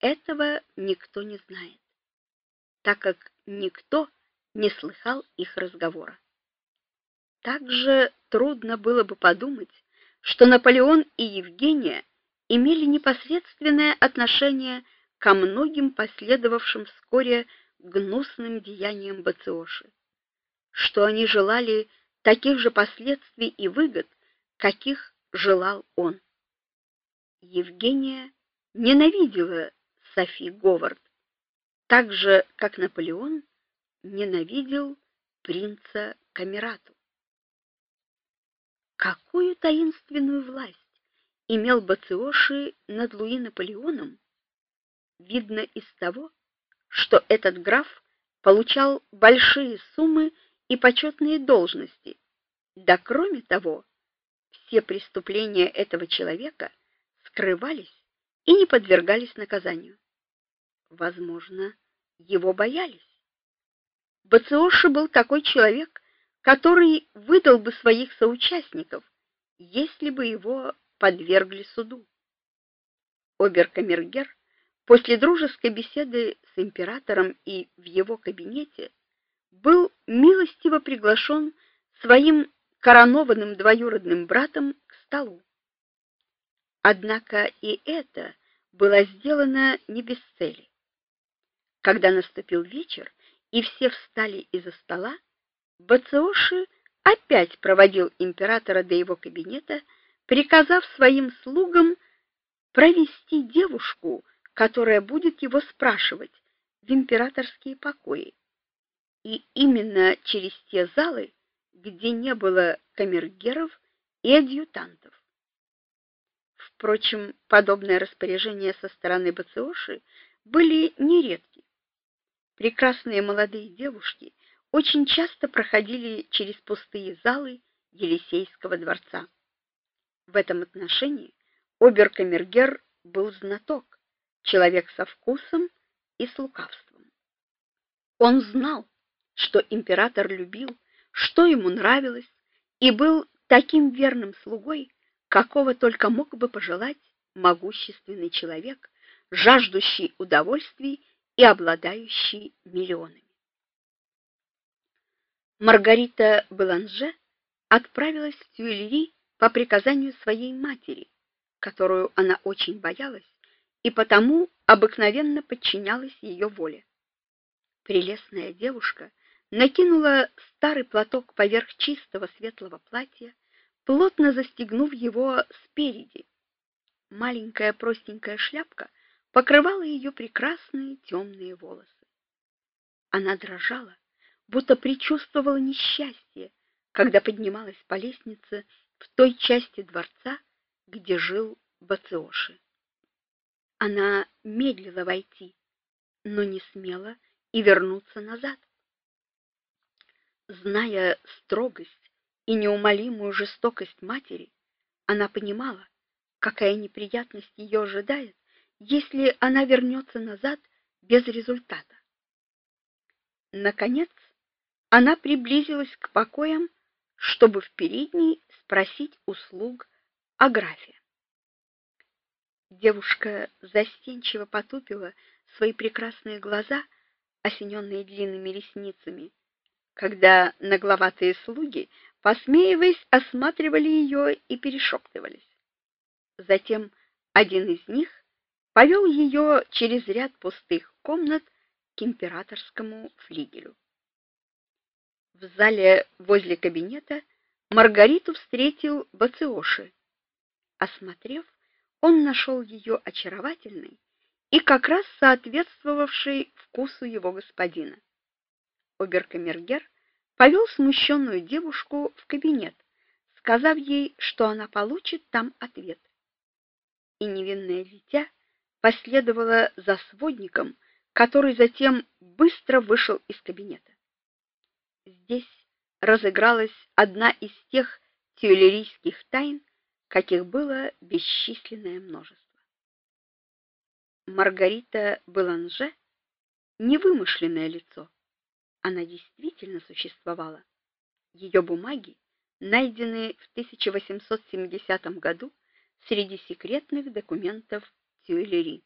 этого никто не знает, так как никто не слыхал их разговора. Также трудно было бы подумать, что Наполеон и Евгения имели непосредственное отношение ко многим последовавшим вскоре гнусным деяниям Бациоши, что они желали таких же последствий и выгод, каких желал он. Евгения ненавидела Софи Говард, так же как Наполеон ненавидел принца Камерату. Какую таинственную власть имел Бациоши над Луи Наполеоном, видно из того, что этот граф получал большие суммы и почетные должности. Да кроме того, все преступления этого человека скрывались и не подвергались наказанию. Возможно, его боялись. Бациоши был такой человек, который выдал бы своих соучастников, если бы его подвергли суду. Оберкамергер после дружеской беседы с императором и в его кабинете был милостиво приглашен своим коронованным двоюродным братом к столу. Однако и это было сделано не без цели. Когда наступил вечер и все встали из-за стола, Бациоши опять проводил императора до его кабинета, приказав своим слугам провести девушку, которая будет его спрашивать, в императорские покои. И именно через те залы, где не было камергеров и адъютантов. Впрочем, подобные распоряжения со стороны Бациоши были нередки. Прекрасные молодые девушки очень часто проходили через пустые залы Елисейского дворца. В этом отношении оберкамергер был знаток, человек со вкусом и с лукавством. Он знал, что император любил, что ему нравилось, и был таким верным слугой, какого только мог бы пожелать могущественный человек, жаждущий удовольствий и обладающий миллионами. Маргарита Беланже отправилась в Тюильри по приказанию своей матери, которую она очень боялась и потому обыкновенно подчинялась ее воле. Прелестная девушка накинула старый платок поверх чистого светлого платья, плотно застегнув его спереди. Маленькая простенькая шляпка покрывала ее прекрасные темные волосы. Она дрожала, будто предчувствовала несчастье, когда поднималась по лестнице в той части дворца, где жил Бациоши. Она медлила войти, но не смела и вернуться назад. Зная строгость и неумолимую жестокость матери, она понимала, какая неприятность ее ожидает, если она вернется назад без результата. Наконец, она приблизилась к покоям, чтобы в передней спросить услуг о графе. Девушка застенчиво потупила свои прекрасные глаза, осененные длинными ресницами, когда нагловатые слуги посмеиваясь, осматривали ее и перешептывались. Затем один из них повел ее через ряд пустых комнат к императорскому флигелю. В зале возле кабинета Маргариту встретил Бациоши. Осмотрев, он нашел ее очаровательной и как раз соответствовавшей вкусу его господина. Оберкамергер повел смущенную девушку в кабинет, сказав ей, что она получит там ответ. И невинное дитя последовало за сводником, который затем быстро вышел из кабинета. Здесь разыгралась одна из тех тюильрийских тайн, каких было бесчисленное множество. Маргарита Беланже невымышленное лицо она действительно существовала. Ее бумаги найдены в 1870 году среди секретных документов Тюильри.